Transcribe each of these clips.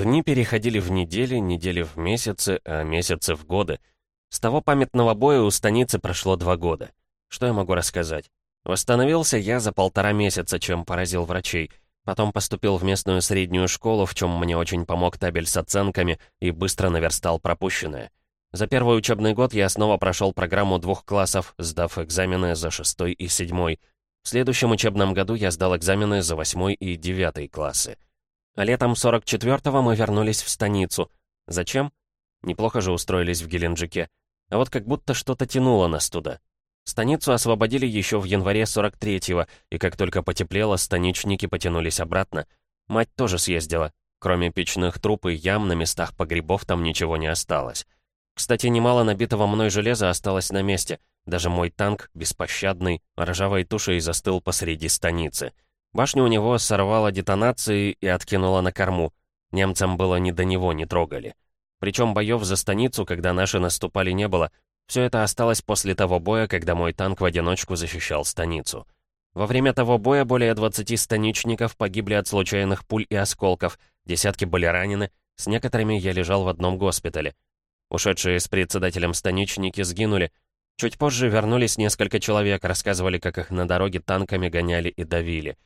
Дни переходили в недели, недели в месяцы, а месяцы в годы. С того памятного боя у станицы прошло два года. Что я могу рассказать? Восстановился я за полтора месяца, чем поразил врачей. Потом поступил в местную среднюю школу, в чем мне очень помог табель с оценками и быстро наверстал пропущенное. За первый учебный год я снова прошел программу двух классов, сдав экзамены за шестой и седьмой. В следующем учебном году я сдал экзамены за восьмой и девятый классы. А летом 44-го мы вернулись в станицу. Зачем? Неплохо же устроились в Геленджике. А вот как будто что-то тянуло нас туда. Станицу освободили еще в январе 43-го, и как только потеплело, станичники потянулись обратно. Мать тоже съездила. Кроме печных труб и ям на местах погребов там ничего не осталось. Кстати, немало набитого мной железа осталось на месте. Даже мой танк, беспощадный, ржавой тушей застыл посреди станицы. Башню у него сорвало детонацией и откинуло на корму. Немцам было ни до него, не трогали. Причем боев за станицу, когда наши наступали, не было. Все это осталось после того боя, когда мой танк в одиночку защищал станицу. Во время того боя более 20 станичников погибли от случайных пуль и осколков, десятки были ранены, с некоторыми я лежал в одном госпитале. Ушедшие с председателем станичники сгинули. Чуть позже вернулись несколько человек, рассказывали, как их на дороге танками гоняли и давили.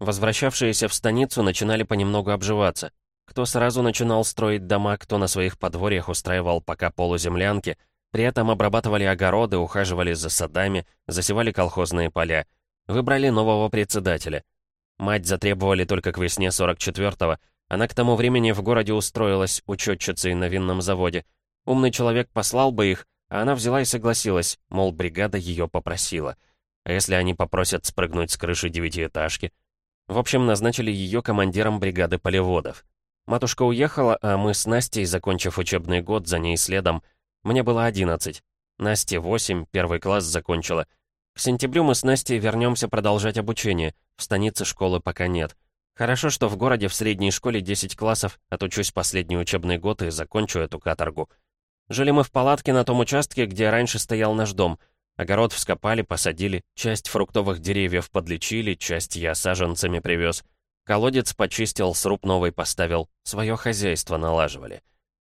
Возвращавшиеся в станицу начинали понемногу обживаться. Кто сразу начинал строить дома, кто на своих подворьях устраивал пока полуземлянки, при этом обрабатывали огороды, ухаживали за садами, засевали колхозные поля. Выбрали нового председателя. Мать затребовали только к весне 44-го. Она к тому времени в городе устроилась учетчицей на винном заводе. Умный человек послал бы их, а она взяла и согласилась, мол, бригада ее попросила. А если они попросят спрыгнуть с крыши девятиэтажки? В общем, назначили ее командиром бригады полеводов. Матушка уехала, а мы с Настей, закончив учебный год, за ней следом. Мне было 11. Насте 8, первый класс закончила. К сентябрю мы с Настей вернемся продолжать обучение. В станице школы пока нет. Хорошо, что в городе в средней школе 10 классов, отучусь последний учебный год и закончу эту каторгу. Жили мы в палатке на том участке, где раньше стоял наш дом. Огород вскопали, посадили, часть фруктовых деревьев подлечили, часть я саженцами привез. Колодец почистил, сруб новый поставил. Свое хозяйство налаживали.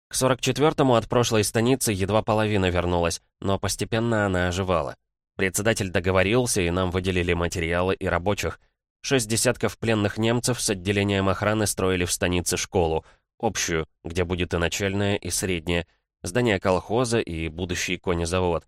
К 44-му от прошлой станицы едва половина вернулась, но постепенно она оживала. Председатель договорился, и нам выделили материалы и рабочих. Шесть десятков пленных немцев с отделением охраны строили в станице школу, общую, где будет и начальная, и средняя, здание колхоза и будущий конезавод.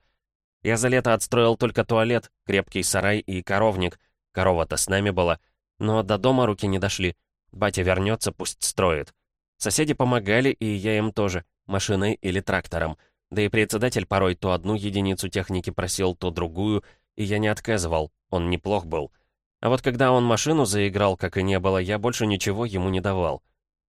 Я за лето отстроил только туалет, крепкий сарай и коровник. Корова-то с нами была — но до дома руки не дошли. Батя вернется, пусть строит. Соседи помогали, и я им тоже, машиной или трактором. Да и председатель порой то одну единицу техники просил, то другую, и я не отказывал, он неплох был. А вот когда он машину заиграл, как и не было, я больше ничего ему не давал.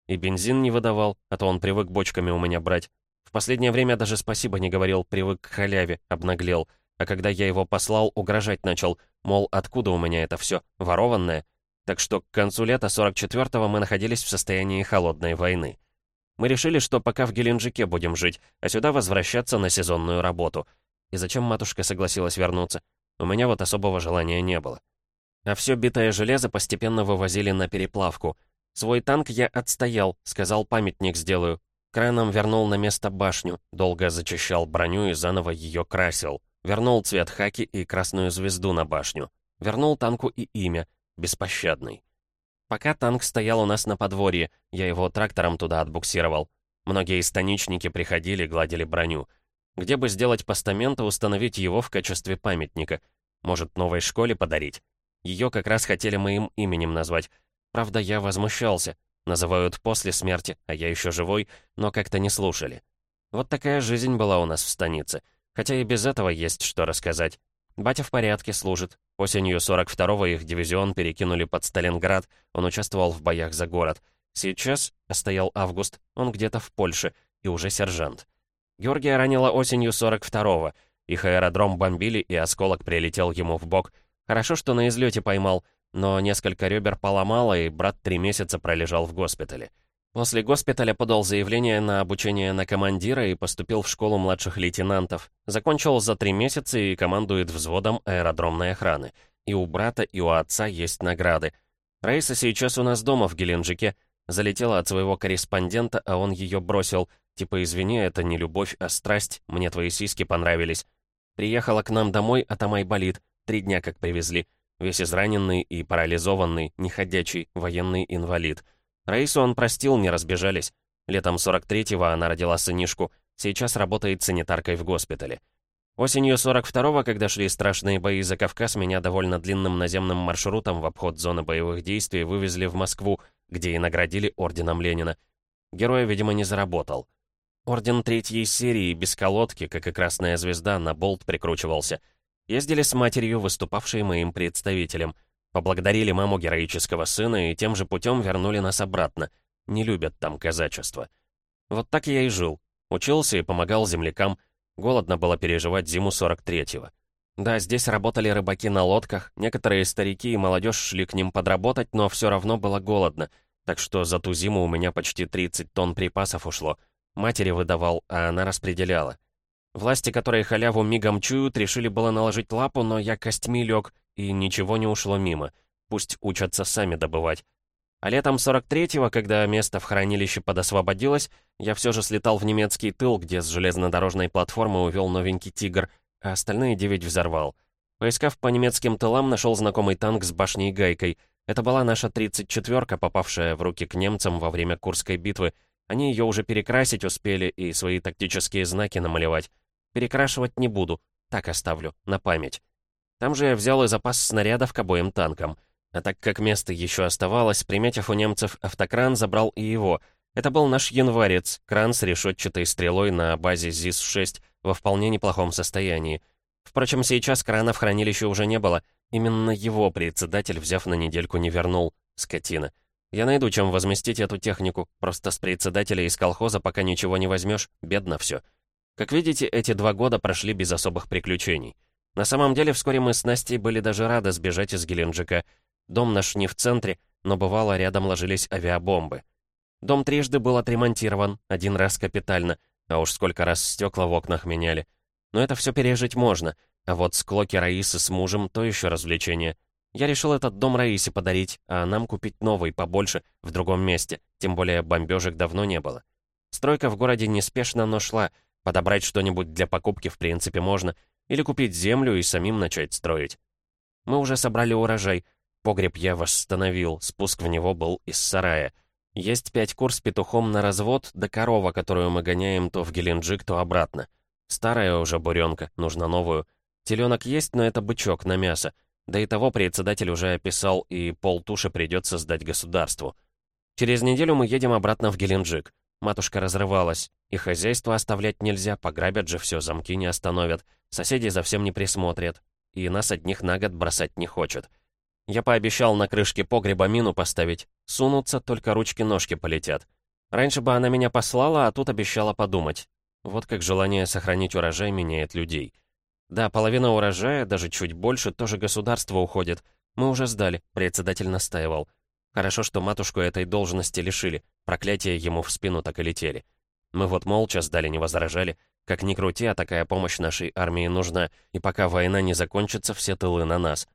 И бензин не выдавал, а то он привык бочками у меня брать. В последнее время даже спасибо не говорил, привык к халяве, обнаглел. А когда я его послал, угрожать начал, мол, откуда у меня это все, ворованное? так что к концу лета 44-го мы находились в состоянии холодной войны. Мы решили, что пока в Геленджике будем жить, а сюда возвращаться на сезонную работу. И зачем матушка согласилась вернуться? У меня вот особого желания не было. А все битое железо постепенно вывозили на переплавку. Свой танк я отстоял, сказал, памятник сделаю. Краном вернул на место башню, долго зачищал броню и заново ее красил. Вернул цвет хаки и красную звезду на башню. Вернул танку и имя — беспощадный. Пока танк стоял у нас на подворье, я его трактором туда отбуксировал. Многие станичники приходили, гладили броню. Где бы сделать постамент и установить его в качестве памятника? Может, новой школе подарить? Ее как раз хотели моим именем назвать. Правда, я возмущался. Называют после смерти, а я еще живой, но как-то не слушали. Вот такая жизнь была у нас в станице. Хотя и без этого есть что рассказать. Батя в порядке, служит. Осенью 42-го их дивизион перекинули под Сталинград, он участвовал в боях за город. Сейчас, а стоял август, он где-то в Польше, и уже сержант. Георгия ранило осенью 42-го. Их аэродром бомбили, и осколок прилетел ему в бок. Хорошо, что на излете поймал, но несколько ребер поломало, и брат три месяца пролежал в госпитале. После госпиталя подал заявление на обучение на командира и поступил в школу младших лейтенантов. Закончил за три месяца и командует взводом аэродромной охраны. И у брата, и у отца есть награды. Раиса сейчас у нас дома в Геленджике. Залетела от своего корреспондента, а он ее бросил. Типа, извини, это не любовь, а страсть, мне твои сиськи понравились. Приехала к нам домой, а Тамай болит. Три дня как привезли. Весь израненный и парализованный, неходячий, военный инвалид. Раису он простил, не разбежались. Летом 43-го она родила сынишку. Сейчас работает санитаркой в госпитале. Осенью 42-го, когда шли страшные бои за Кавказ, меня довольно длинным наземным маршрутом в обход зоны боевых действий вывезли в Москву, где и наградили орденом Ленина. Героя, видимо, не заработал. Орден третьей серии, без колодки, как и Красная Звезда, на болт прикручивался. Ездили с матерью, выступавшей моим представителем. Поблагодарили маму героического сына и тем же путем вернули нас обратно. Не любят там казачество. Вот так я и жил. Учился и помогал землякам, Голодно было переживать зиму 43-го. Да, здесь работали рыбаки на лодках, некоторые старики и молодежь шли к ним подработать, но все равно было голодно, так что за ту зиму у меня почти 30 тонн припасов ушло. Матери выдавал, а она распределяла. Власти, которые халяву мигом чуют, решили было наложить лапу, но я костьми лег, и ничего не ушло мимо. Пусть учатся сами добывать. А летом 43-го, когда место в хранилище подосвободилось, я все же слетал в немецкий тыл, где с железнодорожной платформы увел новенький «Тигр», а остальные девять взорвал. Поискав по немецким тылам, нашел знакомый танк с башней гайкой. Это была наша 34-ка, попавшая в руки к немцам во время Курской битвы. Они ее уже перекрасить успели и свои тактические знаки намалевать. Перекрашивать не буду, так оставлю, на память. Там же я взял и запас снарядов к обоим танкам — а так как место еще оставалось, приметив у немцев автокран, забрал и его. Это был наш январец, кран с решетчатой стрелой на базе ЗИС-6 во вполне неплохом состоянии. Впрочем, сейчас крана в хранилище уже не было. Именно его председатель, взяв на недельку, не вернул. Скотина. Я найду, чем возместить эту технику. Просто с председателя из колхоза пока ничего не возьмешь, бедно все. Как видите, эти два года прошли без особых приключений. На самом деле, вскоре мы с Настей были даже рады сбежать из Геленджика. Дом наш не в центре, но бывало рядом ложились авиабомбы. Дом трижды был отремонтирован, один раз капитально, а уж сколько раз стекла в окнах меняли. Но это все пережить можно, а вот склоки Раисы с мужем — то еще развлечение. Я решил этот дом Раисе подарить, а нам купить новый, побольше, в другом месте, тем более бомбежек давно не было. Стройка в городе неспешно, но шла, подобрать что-нибудь для покупки в принципе можно, или купить землю и самим начать строить. Мы уже собрали урожай — Погреб я восстановил, спуск в него был из сарая. Есть пять кур с петухом на развод, да корова, которую мы гоняем то в Геленджик, то обратно. Старая уже буренка, нужно новую. Теленок есть, но это бычок на мясо. Да и того председатель уже описал, и полтуши придется сдать государству. Через неделю мы едем обратно в Геленджик. Матушка разрывалась. И хозяйство оставлять нельзя, пограбят же все, замки не остановят. Соседи за всем не присмотрят. И нас одних на год бросать не хочет. Я пообещал на крышке погреба мину поставить. Сунутся, только ручки-ножки полетят. Раньше бы она меня послала, а тут обещала подумать. Вот как желание сохранить урожай меняет людей. Да, половина урожая, даже чуть больше, тоже государство уходит. Мы уже сдали, председатель настаивал. Хорошо, что матушку этой должности лишили. Проклятия ему в спину так и летели. Мы вот молча сдали, не возражали. Как ни крути, а такая помощь нашей армии нужна. И пока война не закончится, все тылы на нас.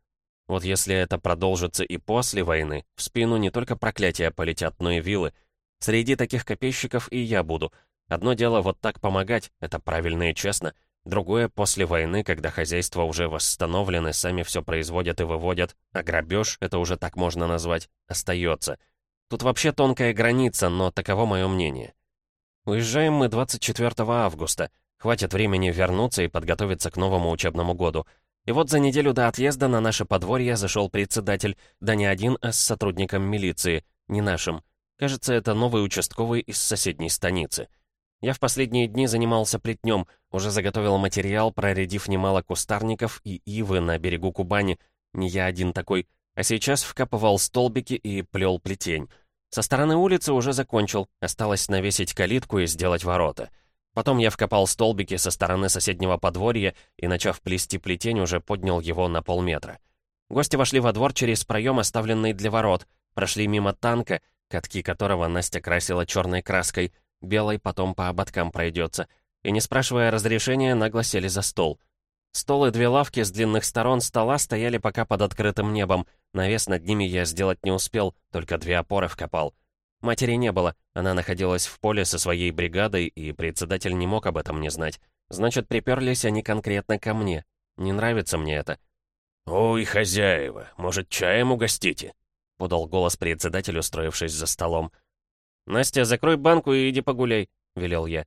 Вот если это продолжится и после войны, в спину не только проклятия полетят, но и вилы. Среди таких копейщиков и я буду. Одно дело вот так помогать, это правильно и честно. Другое — после войны, когда хозяйства уже восстановлены, сами все производят и выводят, а грабеж, это уже так можно назвать, остается. Тут вообще тонкая граница, но таково мое мнение. Уезжаем мы 24 августа. Хватит времени вернуться и подготовиться к новому учебному году. И вот за неделю до отъезда на наше подворье зашел председатель, да не один, а с сотрудником милиции, не нашим. Кажется, это новый участковый из соседней станицы. Я в последние дни занимался плетнем, уже заготовил материал, проредив немало кустарников и ивы на берегу Кубани. Не я один такой. А сейчас вкапывал столбики и плел плетень. Со стороны улицы уже закончил, осталось навесить калитку и сделать ворота. Потом я вкопал столбики со стороны соседнего подворья и, начав плести плетень, уже поднял его на полметра. Гости вошли во двор через проем, оставленный для ворот, прошли мимо танка, катки которого Настя красила черной краской, белой потом по ободкам пройдется, и, не спрашивая разрешения, нагло сели за стол. Стол и две лавки с длинных сторон стола стояли пока под открытым небом, навес над ними я сделать не успел, только две опоры вкопал. Матери не было, она находилась в поле со своей бригадой, и председатель не мог об этом не знать. Значит, приперлись они конкретно ко мне. Не нравится мне это. «Ой, хозяева, может, чаем угостите?» — подал голос председатель, устроившись за столом. «Настя, закрой банку и иди погуляй», — велел я.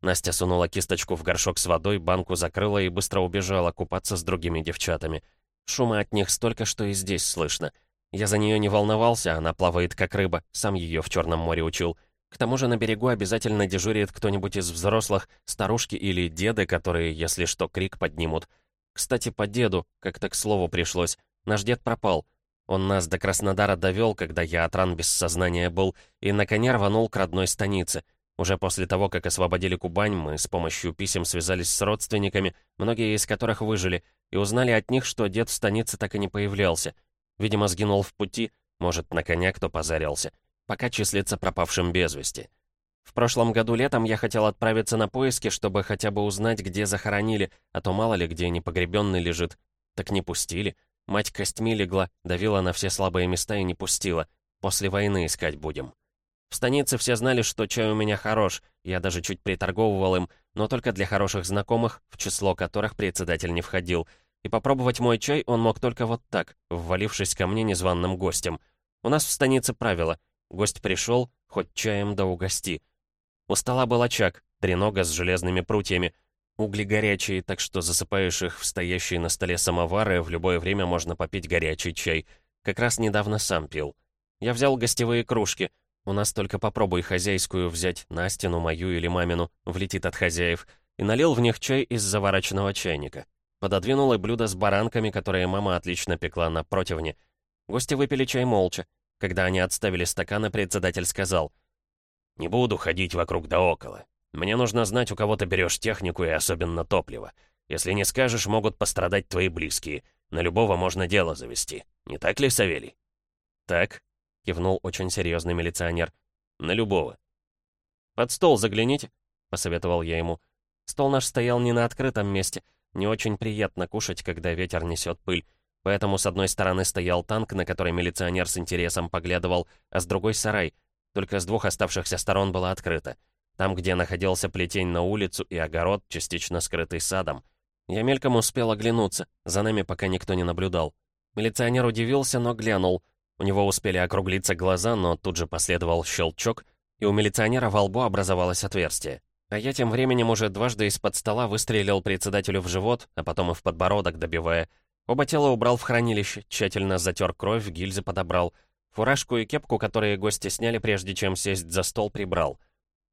Настя сунула кисточку в горшок с водой, банку закрыла и быстро убежала купаться с другими девчатами. Шума от них столько, что и здесь слышно. Я за нее не волновался, она плавает как рыба, сам ее в Черном море учил. К тому же на берегу обязательно дежурит кто-нибудь из взрослых, старушки или деды, которые, если что, крик поднимут. Кстати, по деду, как-то к слову пришлось. Наш дед пропал. Он нас до Краснодара довел, когда я от ран без сознания был, и на коне рванул к родной станице. Уже после того, как освободили Кубань, мы с помощью писем связались с родственниками, многие из которых выжили, и узнали от них, что дед в станице так и не появлялся. Видимо, сгинул в пути, может, на коня кто позарился, пока числится пропавшим без вести. В прошлом году летом я хотел отправиться на поиски, чтобы хотя бы узнать, где захоронили, а то мало ли где непогребенный лежит. Так не пустили. Мать костьми легла, давила на все слабые места и не пустила. После войны искать будем. В станице все знали, что чай у меня хорош, я даже чуть приторговывал им, но только для хороших знакомых, в число которых председатель не входил. И попробовать мой чай он мог только вот так, ввалившись ко мне незваным гостем. У нас в станице правило. Гость пришел, хоть чаем да угости. У стола был очаг, тренога с железными прутьями. Угли горячие, так что засыпаешь их в стоящие на столе самовары, в любое время можно попить горячий чай. Как раз недавно сам пил. Я взял гостевые кружки — у нас только попробуй хозяйскую взять, Настину, мою или мамину, влетит от хозяев, и налил в них чай из заварочного чайника. Пододвинул и блюдо с баранками, которые мама отлично пекла на противне. Гости выпили чай молча. Когда они отставили стаканы, председатель сказал, «Не буду ходить вокруг да около. Мне нужно знать, у кого ты берешь технику и особенно топливо. Если не скажешь, могут пострадать твои близкие. На любого можно дело завести. Не так ли, Савелий?» «Так», кивнул очень серьезный милиционер. «На любого». «Под стол загляните», — посоветовал я ему. Стол наш стоял не на открытом месте. Не очень приятно кушать, когда ветер несет пыль. Поэтому с одной стороны стоял танк, на который милиционер с интересом поглядывал, а с другой — сарай. Только с двух оставшихся сторон было открыто. Там, где находился плетень на улицу и огород, частично скрытый садом. Я мельком успел оглянуться, за нами пока никто не наблюдал. Милиционер удивился, но глянул — у него успели округлиться глаза, но тут же последовал щелчок, и у милиционера во лбу образовалось отверстие. А я тем временем уже дважды из-под стола выстрелил председателю в живот, а потом и в подбородок, добивая. Оба тела убрал в хранилище, тщательно затер кровь, гильзы подобрал. Фуражку и кепку, которые гости сняли, прежде чем сесть за стол, прибрал.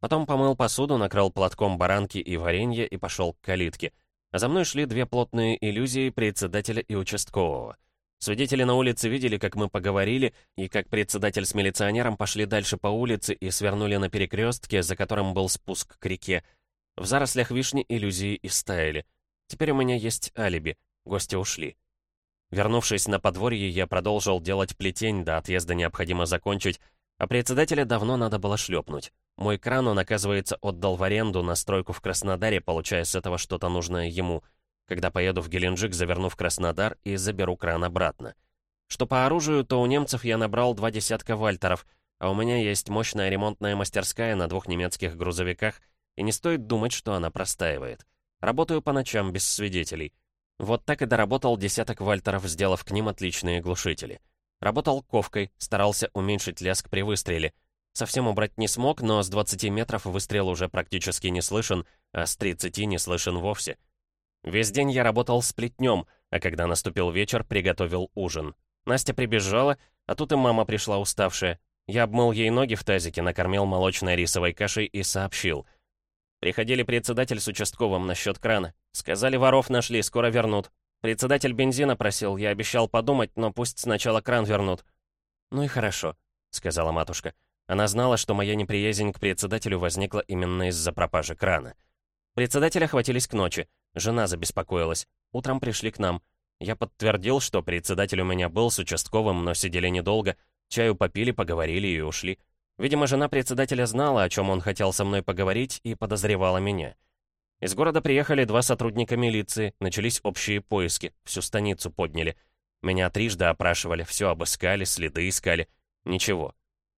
Потом помыл посуду, накрыл платком баранки и варенье и пошел к калитке. А за мной шли две плотные иллюзии председателя и участкового. Свидетели на улице видели, как мы поговорили, и как председатель с милиционером пошли дальше по улице и свернули на перекрестке, за которым был спуск к реке. В зарослях вишни иллюзии истаяли. Теперь у меня есть алиби. Гости ушли. Вернувшись на подворье, я продолжил делать плетень, до отъезда необходимо закончить, а председателя давно надо было шлепнуть. Мой кран он, оказывается, отдал в аренду на стройку в Краснодаре, получая с этого что-то нужное ему — когда поеду в Геленджик, заверну в Краснодар и заберу кран обратно. Что по оружию, то у немцев я набрал два десятка вальтеров, а у меня есть мощная ремонтная мастерская на двух немецких грузовиках, и не стоит думать, что она простаивает. Работаю по ночам без свидетелей. Вот так и доработал десяток вальтеров, сделав к ним отличные глушители. Работал ковкой, старался уменьшить лязг при выстреле. Совсем убрать не смог, но с 20 метров выстрел уже практически не слышен, а с 30 не слышен вовсе. Весь день я работал с плетнем, а когда наступил вечер, приготовил ужин. Настя прибежала, а тут и мама пришла уставшая. Я обмыл ей ноги в тазике, накормил молочной рисовой кашей и сообщил. Приходили председатель с участковым насчет крана. Сказали, воров нашли, скоро вернут. Председатель бензина просил, я обещал подумать, но пусть сначала кран вернут. «Ну и хорошо», — сказала матушка. Она знала, что моя неприязнь к председателю возникла именно из-за пропажи крана. Председателя хватились к ночи. Жена забеспокоилась. Утром пришли к нам. Я подтвердил, что председатель у меня был с участковым, но сидели недолго. Чаю попили, поговорили и ушли. Видимо, жена председателя знала, о чем он хотел со мной поговорить, и подозревала меня. Из города приехали два сотрудника милиции, начались общие поиски, всю станицу подняли. Меня трижды опрашивали, все обыскали, следы искали. Ничего.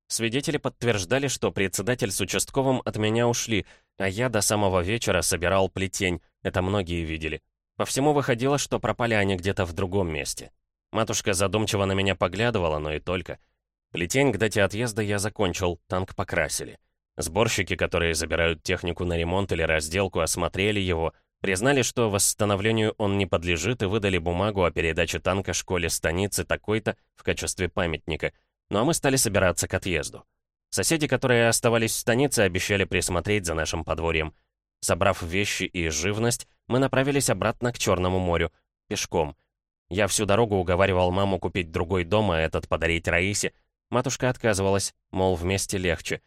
Свидетели подтверждали, что председатель с участковым от меня ушли, а я до самого вечера собирал плетень, это многие видели. По всему выходило, что пропали они где-то в другом месте. Матушка задумчиво на меня поглядывала, но и только. Плетень к дате отъезда я закончил, танк покрасили. Сборщики, которые забирают технику на ремонт или разделку, осмотрели его, признали, что восстановлению он не подлежит и выдали бумагу о передаче танка школе станицы такой-то в качестве памятника. Ну а мы стали собираться к отъезду. Соседи, которые оставались в станице, обещали присмотреть за нашим подворьем. Собрав вещи и живность, мы направились обратно к Черному морю, пешком. Я всю дорогу уговаривал маму купить другой дом, а этот подарить Раисе. Матушка отказывалась, мол, вместе легче.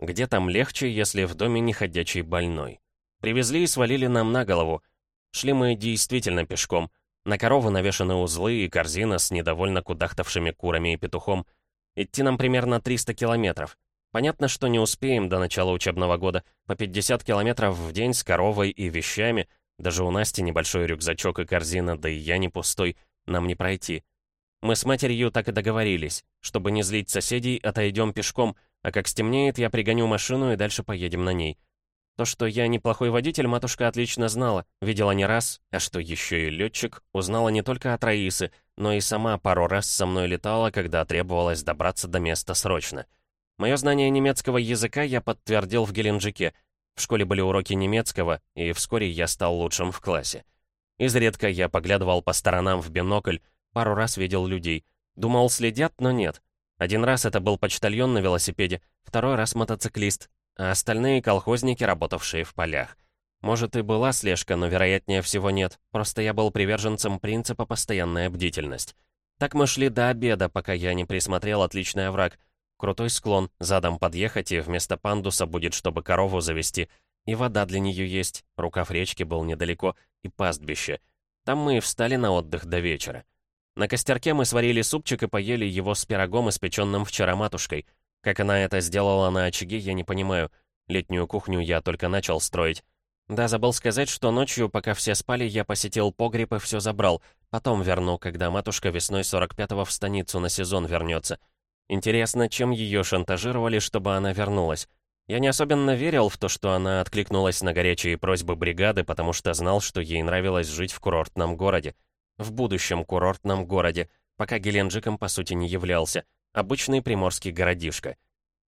Где там легче, если в доме не ходячий больной? Привезли и свалили нам на голову. Шли мы действительно пешком. На корову навешаны узлы и корзина с недовольно кудахтавшими курами и петухом. Идти нам примерно 300 километров. Понятно, что не успеем до начала учебного года. По 50 километров в день с коровой и вещами. Даже у Насти небольшой рюкзачок и корзина, да и я не пустой. Нам не пройти. Мы с матерью так и договорились. Чтобы не злить соседей, отойдем пешком, а как стемнеет, я пригоню машину и дальше поедем на ней. То, что я неплохой водитель, матушка отлично знала, видела не раз, а что еще и летчик, узнала не только от Раисы, но и сама пару раз со мной летала, когда требовалось добраться до места срочно. Мое знание немецкого языка я подтвердил в Геленджике. В школе были уроки немецкого, и вскоре я стал лучшим в классе. Изредка я поглядывал по сторонам в бинокль, пару раз видел людей. Думал, следят, но нет. Один раз это был почтальон на велосипеде, второй раз мотоциклист, а остальные колхозники, работавшие в полях. Может, и была слежка, но вероятнее всего нет. Просто я был приверженцем принципа «постоянная бдительность». Так мы шли до обеда, пока я не присмотрел отличный овраг — Крутой склон, задом подъехать, и вместо пандуса будет, чтобы корову завести. И вода для нее есть, рукав речки был недалеко, и пастбище. Там мы и встали на отдых до вечера. На костерке мы сварили супчик и поели его с пирогом, испеченным вчера матушкой. Как она это сделала на очаге, я не понимаю. Летнюю кухню я только начал строить. Да, забыл сказать, что ночью, пока все спали, я посетил погреб и все забрал. Потом верну, когда матушка весной 45-го в станицу на сезон вернется. Интересно, чем ее шантажировали, чтобы она вернулась? Я не особенно верил в то, что она откликнулась на горячие просьбы бригады, потому что знал, что ей нравилось жить в курортном городе. В будущем курортном городе, пока Геленджиком по сути не являлся. Обычный приморский городишко.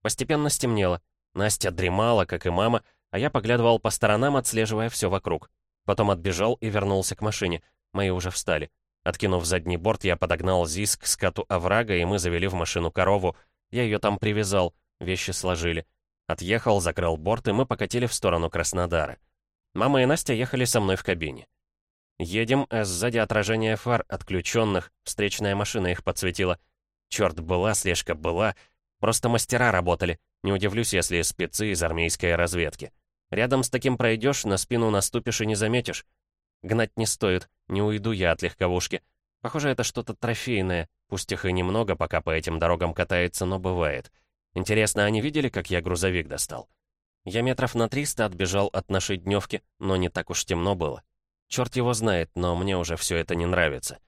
Постепенно стемнело. Настя дремала, как и мама, а я поглядывал по сторонам, отслеживая все вокруг. Потом отбежал и вернулся к машине. Мои уже встали. Откинув задний борт, я подогнал ЗИС к скату оврага, и мы завели в машину корову. Я ее там привязал, вещи сложили. Отъехал, закрыл борт, и мы покатили в сторону Краснодара. Мама и Настя ехали со мной в кабине. Едем, а сзади отражение фар отключенных, встречная машина их подсветила. Черт, была слежка, была. Просто мастера работали. Не удивлюсь, если спецы из армейской разведки. Рядом с таким пройдешь, на спину наступишь и не заметишь. Гнать не стоит, не уйду я от легковушки. Похоже, это что-то трофейное, пусть их и немного, пока по этим дорогам катается, но бывает. Интересно, они видели, как я грузовик достал? Я метров на 300 отбежал от нашей дневки, но не так уж темно было. Черт его знает, но мне уже все это не нравится.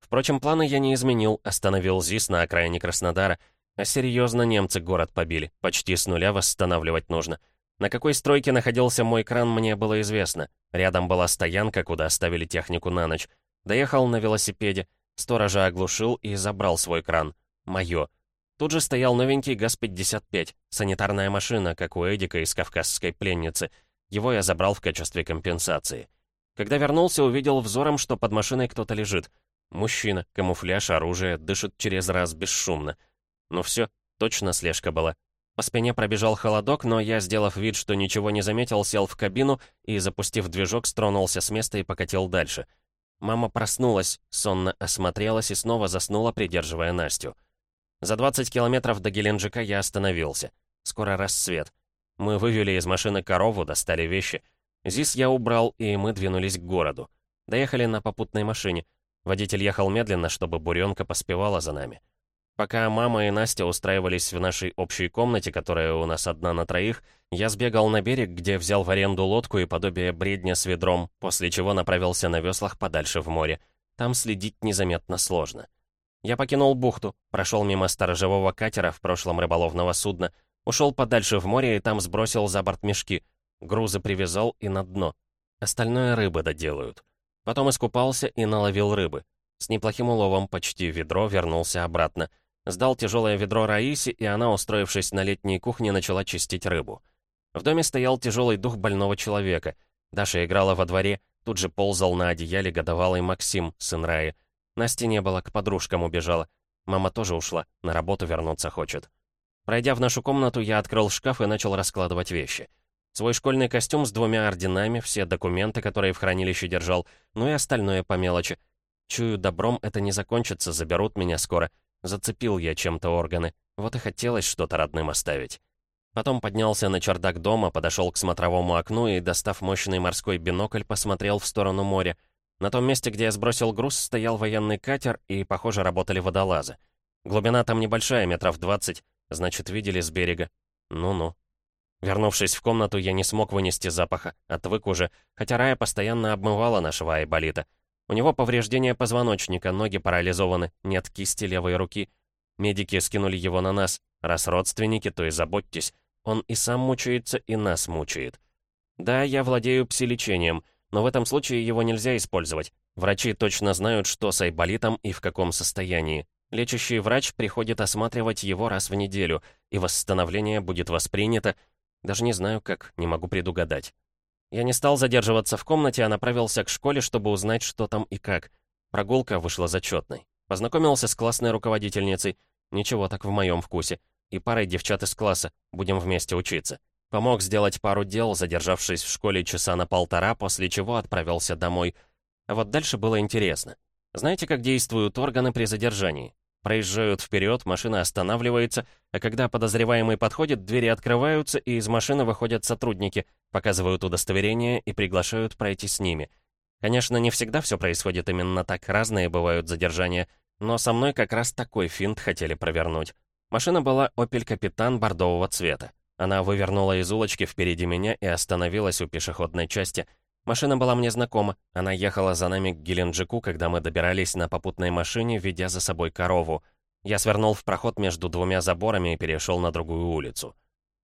Впрочем, планы я не изменил, остановил ЗИС на окраине Краснодара, а серьезно немцы город побили, почти с нуля восстанавливать нужно. На какой стройке находился мой кран, мне было известно. Рядом была стоянка, куда оставили технику на ночь. Доехал на велосипеде, сторожа оглушил и забрал свой кран. Моё. Тут же стоял новенький ГАЗ-55, санитарная машина, как у Эдика из «Кавказской пленницы». Его я забрал в качестве компенсации. Когда вернулся, увидел взором, что под машиной кто-то лежит. Мужчина, камуфляж, оружие, дышит через раз бесшумно. Ну все, точно слежка была. По спине пробежал холодок, но я, сделав вид, что ничего не заметил, сел в кабину и, запустив движок, стронулся с места и покатил дальше. Мама проснулась, сонно осмотрелась и снова заснула, придерживая Настю. За 20 километров до Геленджика я остановился. Скоро рассвет. Мы вывели из машины корову, достали вещи. ЗИС я убрал, и мы двинулись к городу. Доехали на попутной машине. Водитель ехал медленно, чтобы буренка поспевала за нами. Пока мама и Настя устраивались в нашей общей комнате, которая у нас одна на троих, я сбегал на берег, где взял в аренду лодку и подобие бредня с ведром, после чего направился на веслах подальше в море. Там следить незаметно сложно. Я покинул бухту, прошел мимо сторожевого катера, в прошлом рыболовного судна, ушел подальше в море и там сбросил за борт мешки. Грузы привязал и на дно. Остальное рыбы доделают. Потом искупался и наловил рыбы. С неплохим уловом почти ведро вернулся обратно. Сдал тяжелое ведро Раисе, и она, устроившись на летней кухне, начала чистить рыбу. В доме стоял тяжелый дух больного человека. Даша играла во дворе, тут же ползал на одеяле годовалый Максим, сын Раи. Насти не было, к подружкам убежала. Мама тоже ушла, на работу вернуться хочет. Пройдя в нашу комнату, я открыл шкаф и начал раскладывать вещи. Свой школьный костюм с двумя орденами, все документы, которые в хранилище держал, ну и остальное по мелочи. Чую, добром это не закончится, заберут меня скоро. Зацепил я чем-то органы. Вот и хотелось что-то родным оставить. Потом поднялся на чердак дома, подошел к смотровому окну и, достав мощный морской бинокль, посмотрел в сторону моря. На том месте, где я сбросил груз, стоял военный катер, и, похоже, работали водолазы. Глубина там небольшая, метров двадцать, значит, видели с берега. Ну-ну. Вернувшись в комнату, я не смог вынести запаха, отвык уже, хотя Рая постоянно обмывала нашего айболита. У него повреждение позвоночника, ноги парализованы, нет кисти левой руки. Медики скинули его на нас. Раз родственники, то и заботьтесь. Он и сам мучается, и нас мучает. Да, я владею пси-лечением, но в этом случае его нельзя использовать. Врачи точно знают, что с айболитом и в каком состоянии. Лечащий врач приходит осматривать его раз в неделю, и восстановление будет воспринято, даже не знаю как, не могу предугадать. Я не стал задерживаться в комнате, а направился к школе, чтобы узнать, что там и как. Прогулка вышла зачетной. Познакомился с классной руководительницей. Ничего так в моем вкусе. И парой девчат из класса. Будем вместе учиться. Помог сделать пару дел, задержавшись в школе часа на полтора, после чего отправился домой. А вот дальше было интересно. Знаете, как действуют органы при задержании? Проезжают вперед, машина останавливается, а когда подозреваемый подходит, двери открываются, и из машины выходят сотрудники, показывают удостоверение и приглашают пройти с ними. Конечно, не всегда все происходит именно так, разные бывают задержания, но со мной как раз такой финт хотели провернуть. Машина была Opel Капитан бордового цвета. Она вывернула из улочки впереди меня и остановилась у пешеходной части — Машина была мне знакома. Она ехала за нами к Геленджику, когда мы добирались на попутной машине, ведя за собой корову. Я свернул в проход между двумя заборами и перешел на другую улицу.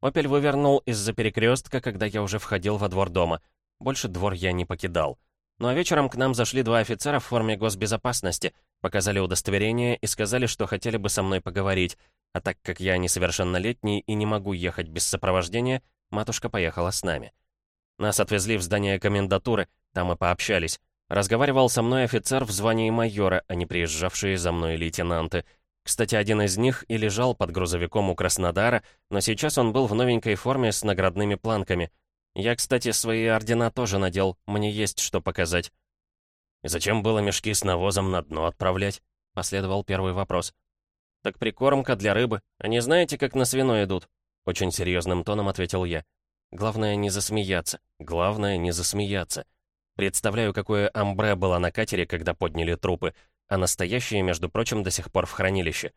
«Опель» вывернул из-за перекрестка, когда я уже входил во двор дома. Больше двор я не покидал. Ну а вечером к нам зашли два офицера в форме госбезопасности, показали удостоверение и сказали, что хотели бы со мной поговорить. А так как я несовершеннолетний и не могу ехать без сопровождения, матушка поехала с нами. Нас отвезли в здание комендатуры, там и пообщались. Разговаривал со мной офицер в звании майора, а не приезжавшие за мной лейтенанты. Кстати, один из них и лежал под грузовиком у Краснодара, но сейчас он был в новенькой форме с наградными планками. Я, кстати, свои ордена тоже надел, мне есть что показать. «И зачем было мешки с навозом на дно отправлять?» — последовал первый вопрос. «Так прикормка для рыбы. Они знаете, как на свино идут?» Очень серьезным тоном ответил я. Главное не засмеяться. Главное не засмеяться. Представляю, какое амбре было на катере, когда подняли трупы, а настоящие, между прочим, до сих пор в хранилище.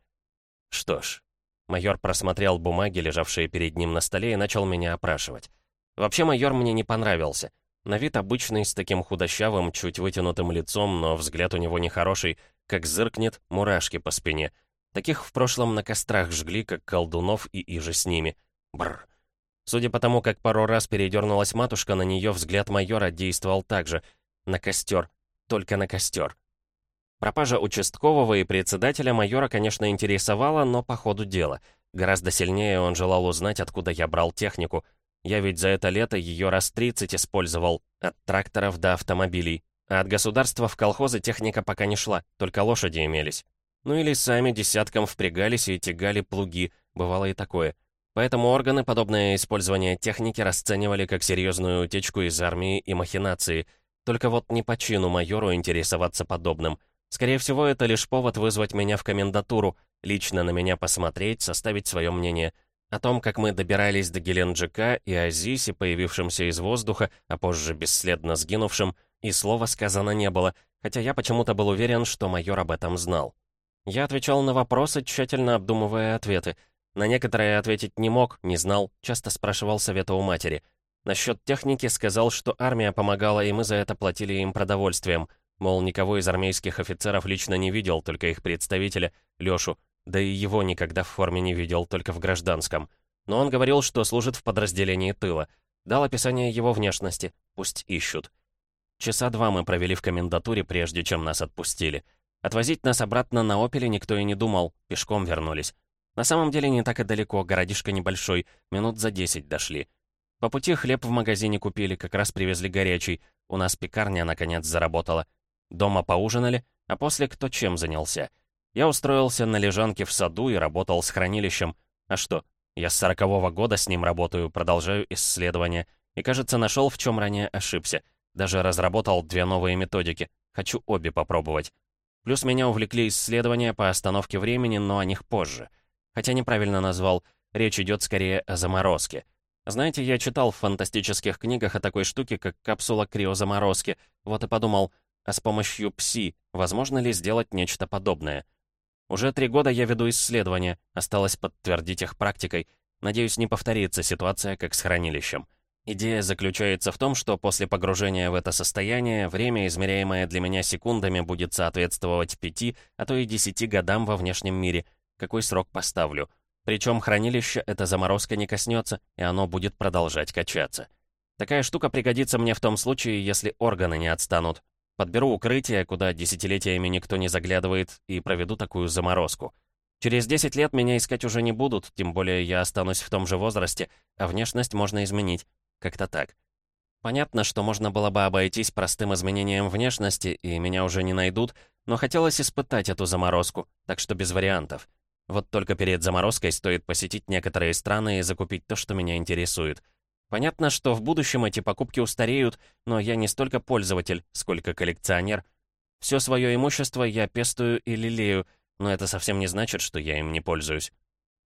Что ж, майор просмотрел бумаги, лежавшие перед ним на столе, и начал меня опрашивать. Вообще майор мне не понравился. На вид обычный, с таким худощавым, чуть вытянутым лицом, но взгляд у него нехороший, как зыркнет, мурашки по спине. Таких в прошлом на кострах жгли, как колдунов и иже с ними. Бррр. Судя по тому, как пару раз передернулась матушка, на нее взгляд майора действовал так же. На костер. Только на костер. Пропажа участкового и председателя майора, конечно, интересовала, но по ходу дела. Гораздо сильнее он желал узнать, откуда я брал технику. Я ведь за это лето ее раз 30 использовал, от тракторов до автомобилей. А от государства в колхозы техника пока не шла, только лошади имелись. Ну или сами десяткам впрягались и тягали плуги, бывало и такое. Поэтому органы подобное использование техники расценивали как серьезную утечку из армии и махинации. Только вот не по чину майору интересоваться подобным. Скорее всего, это лишь повод вызвать меня в комендатуру, лично на меня посмотреть, составить свое мнение. О том, как мы добирались до Геленджика и Азисе, появившимся из воздуха, а позже бесследно сгинувшим, и слова сказано не было, хотя я почему-то был уверен, что майор об этом знал. Я отвечал на вопросы, тщательно обдумывая ответы — на некоторые ответить не мог, не знал, часто спрашивал совета у матери. Насчет техники сказал, что армия помогала, и мы за это платили им продовольствием. Мол, никого из армейских офицеров лично не видел, только их представителя, Лёшу, да и его никогда в форме не видел, только в гражданском. Но он говорил, что служит в подразделении тыла. Дал описание его внешности, пусть ищут. Часа два мы провели в комендатуре, прежде чем нас отпустили. Отвозить нас обратно на «Опеле» никто и не думал, пешком вернулись. На самом деле не так и далеко, городишко небольшой, минут за десять дошли. По пути хлеб в магазине купили, как раз привезли горячий. У нас пекарня, наконец, заработала. Дома поужинали, а после кто чем занялся. Я устроился на лежанке в саду и работал с хранилищем. А что, я с сорокового года с ним работаю, продолжаю исследования. И, кажется, нашел, в чем ранее ошибся. Даже разработал две новые методики. Хочу обе попробовать. Плюс меня увлекли исследования по остановке времени, но о них позже. Хотя неправильно назвал, речь идет скорее о заморозке. Знаете, я читал в фантастических книгах о такой штуке, как капсула криозаморозки. Вот и подумал, а с помощью ПСИ возможно ли сделать нечто подобное? Уже три года я веду исследования, осталось подтвердить их практикой. Надеюсь, не повторится ситуация, как с хранилищем. Идея заключается в том, что после погружения в это состояние время, измеряемое для меня секундами, будет соответствовать пяти, а то и десяти годам во внешнем мире — какой срок поставлю. Причем хранилище эта заморозка не коснется, и оно будет продолжать качаться. Такая штука пригодится мне в том случае, если органы не отстанут. Подберу укрытие, куда десятилетиями никто не заглядывает, и проведу такую заморозку. Через 10 лет меня искать уже не будут, тем более я останусь в том же возрасте, а внешность можно изменить. Как-то так. Понятно, что можно было бы обойтись простым изменением внешности, и меня уже не найдут, но хотелось испытать эту заморозку, так что без вариантов. Вот только перед заморозкой стоит посетить некоторые страны и закупить то, что меня интересует. Понятно, что в будущем эти покупки устареют, но я не столько пользователь, сколько коллекционер. Все свое имущество я пестую и лелею, но это совсем не значит, что я им не пользуюсь.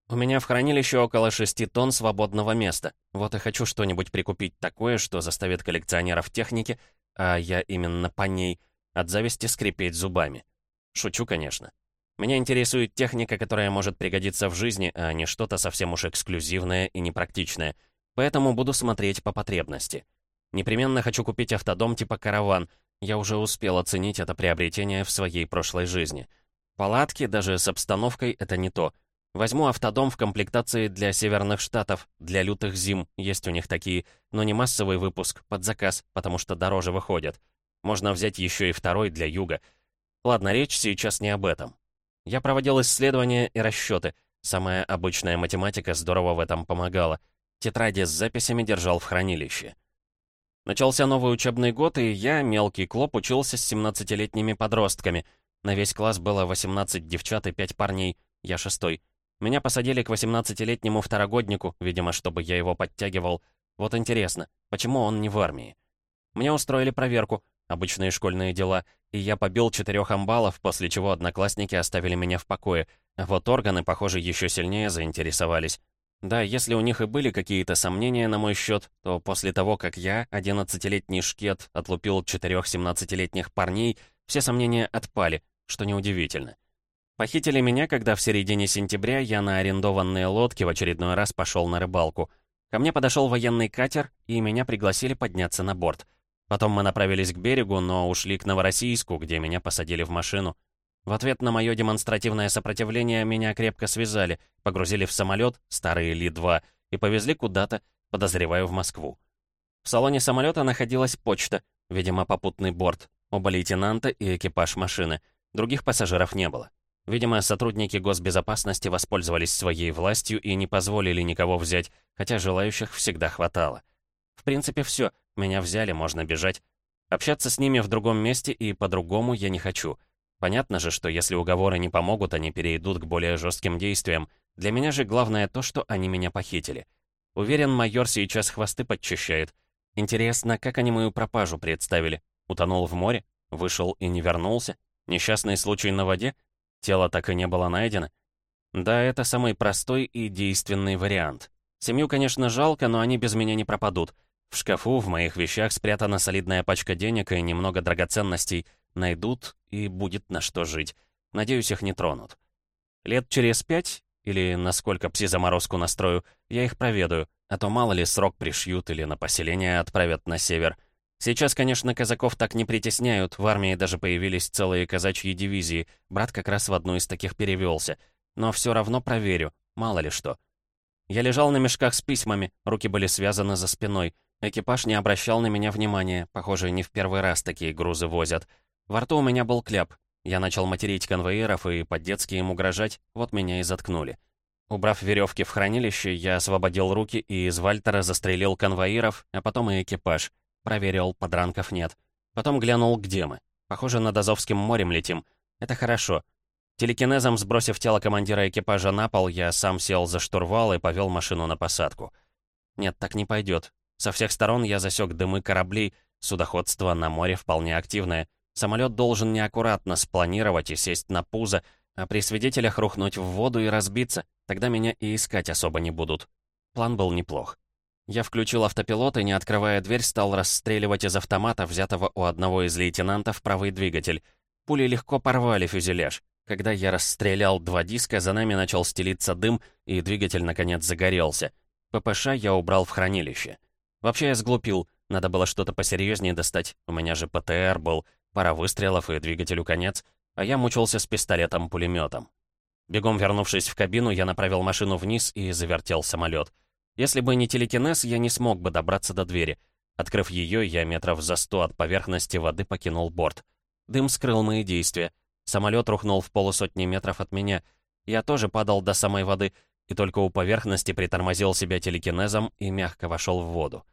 У меня в хранилище около 6 тонн свободного места. Вот и хочу что-нибудь прикупить такое, что заставит коллекционеров техники, а я именно по ней, от зависти скрипеть зубами. Шучу, конечно. Меня интересует техника, которая может пригодиться в жизни, а не что-то совсем уж эксклюзивное и непрактичное. Поэтому буду смотреть по потребности. Непременно хочу купить автодом типа «Караван». Я уже успел оценить это приобретение в своей прошлой жизни. Палатки, даже с обстановкой, это не то. Возьму автодом в комплектации для северных штатов, для лютых зим, есть у них такие, но не массовый выпуск, под заказ, потому что дороже выходят. Можно взять еще и второй для юга. Ладно, речь сейчас не об этом. Я проводил исследования и расчеты. Самая обычная математика здорово в этом помогала. Тетради с записями держал в хранилище. Начался новый учебный год, и я, мелкий клоп, учился с 17-летними подростками. На весь класс было 18 девчат и 5 парней, я шестой. Меня посадили к 18-летнему второгоднику, видимо, чтобы я его подтягивал. Вот интересно, почему он не в армии? Мне устроили проверку, обычные школьные дела, и я побил четырех амбалов, после чего одноклассники оставили меня в покое. Вот органы, похоже, еще сильнее заинтересовались. Да, если у них и были какие-то сомнения на мой счет, то после того, как я, 11-летний шкет, отлупил четырех 17-летних парней, все сомнения отпали, что неудивительно. Похитили меня, когда в середине сентября я на арендованные лодки в очередной раз пошел на рыбалку. Ко мне подошел военный катер, и меня пригласили подняться на борт. Потом мы направились к берегу, но ушли к Новороссийску, где меня посадили в машину. В ответ на мое демонстративное сопротивление меня крепко связали, погрузили в самолет, старый Ли-2, и повезли куда-то, подозреваю, в Москву. В салоне самолета находилась почта, видимо, попутный борт, оба лейтенанта и экипаж машины. Других пассажиров не было. Видимо, сотрудники госбезопасности воспользовались своей властью и не позволили никого взять, хотя желающих всегда хватало. В принципе, все — меня взяли, можно бежать. Общаться с ними в другом месте и по-другому я не хочу. Понятно же, что если уговоры не помогут, они перейдут к более жестким действиям. Для меня же главное то, что они меня похитили. Уверен, майор сейчас хвосты подчищает. Интересно, как они мою пропажу представили? Утонул в море? Вышел и не вернулся? Несчастный случай на воде? Тело так и не было найдено? Да, это самый простой и действенный вариант. Семью, конечно, жалко, но они без меня не пропадут. В шкафу в моих вещах спрятана солидная пачка денег и немного драгоценностей. Найдут, и будет на что жить. Надеюсь, их не тронут. Лет через пять, или насколько пси-заморозку настрою, я их проведаю, а то мало ли срок пришьют или на поселение отправят на север. Сейчас, конечно, казаков так не притесняют, в армии даже появились целые казачьи дивизии, брат как раз в одну из таких перевелся. Но все равно проверю, мало ли что. Я лежал на мешках с письмами, руки были связаны за спиной. Экипаж не обращал на меня внимания, похоже, не в первый раз такие грузы возят. Во рту у меня был кляп. Я начал материть конвоиров и по-детски им угрожать, вот меня и заткнули. Убрав веревки в хранилище, я освободил руки и из Вальтера застрелил конвоиров, а потом и экипаж. Проверил, подранков нет. Потом глянул, где мы. Похоже, над Азовским морем летим. Это хорошо. Телекинезом сбросив тело командира экипажа на пол, я сам сел за штурвал и повел машину на посадку. Нет, так не пойдет. Со всех сторон я засек дымы кораблей, судоходство на море вполне активное. Самолет должен неаккуратно спланировать и сесть на пузо, а при свидетелях рухнуть в воду и разбиться, тогда меня и искать особо не будут. План был неплох. Я включил автопилот и, не открывая дверь, стал расстреливать из автомата, взятого у одного из лейтенантов, правый двигатель. Пули легко порвали фюзеляж. Когда я расстрелял два диска, за нами начал стелиться дым, и двигатель, наконец, загорелся. ППШ я убрал в хранилище. Вообще я сглупил, надо было что-то посерьезнее достать, у меня же ПТР был, пара выстрелов и двигателю конец, а я мучился с пистолетом-пулеметом. Бегом вернувшись в кабину, я направил машину вниз и завертел самолет. Если бы не телекинез, я не смог бы добраться до двери. Открыв ее, я метров за сто от поверхности воды покинул борт. Дым скрыл мои действия. Самолет рухнул в полусотни метров от меня. Я тоже падал до самой воды, и только у поверхности притормозил себя телекинезом и мягко вошел в воду.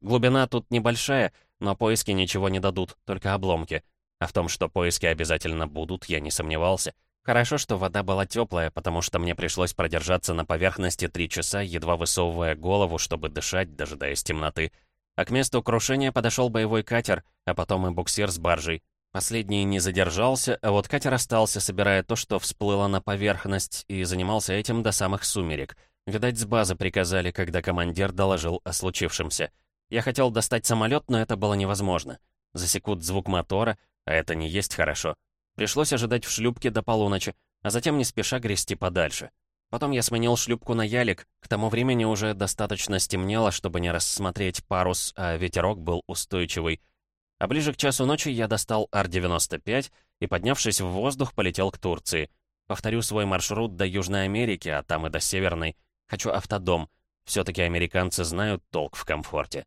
Глубина тут небольшая, но поиски ничего не дадут, только обломки. А в том, что поиски обязательно будут, я не сомневался. Хорошо, что вода была теплая, потому что мне пришлось продержаться на поверхности три часа, едва высовывая голову, чтобы дышать, дожидаясь темноты. А к месту крушения подошел боевой катер, а потом и буксир с баржей. Последний не задержался, а вот катер остался, собирая то, что всплыло на поверхность, и занимался этим до самых сумерек. Видать, с базы приказали, когда командир доложил о случившемся. Я хотел достать самолет, но это было невозможно. Засекут звук мотора, а это не есть хорошо. Пришлось ожидать в шлюпке до полуночи, а затем не спеша грести подальше. Потом я сменил шлюпку на ялик, к тому времени уже достаточно стемнело, чтобы не рассмотреть парус, а ветерок был устойчивый. А ближе к часу ночи я достал Ар-95 и, поднявшись в воздух, полетел к Турции. Повторю свой маршрут до Южной Америки, а там и до Северной. Хочу автодом. Все-таки американцы знают толк в комфорте.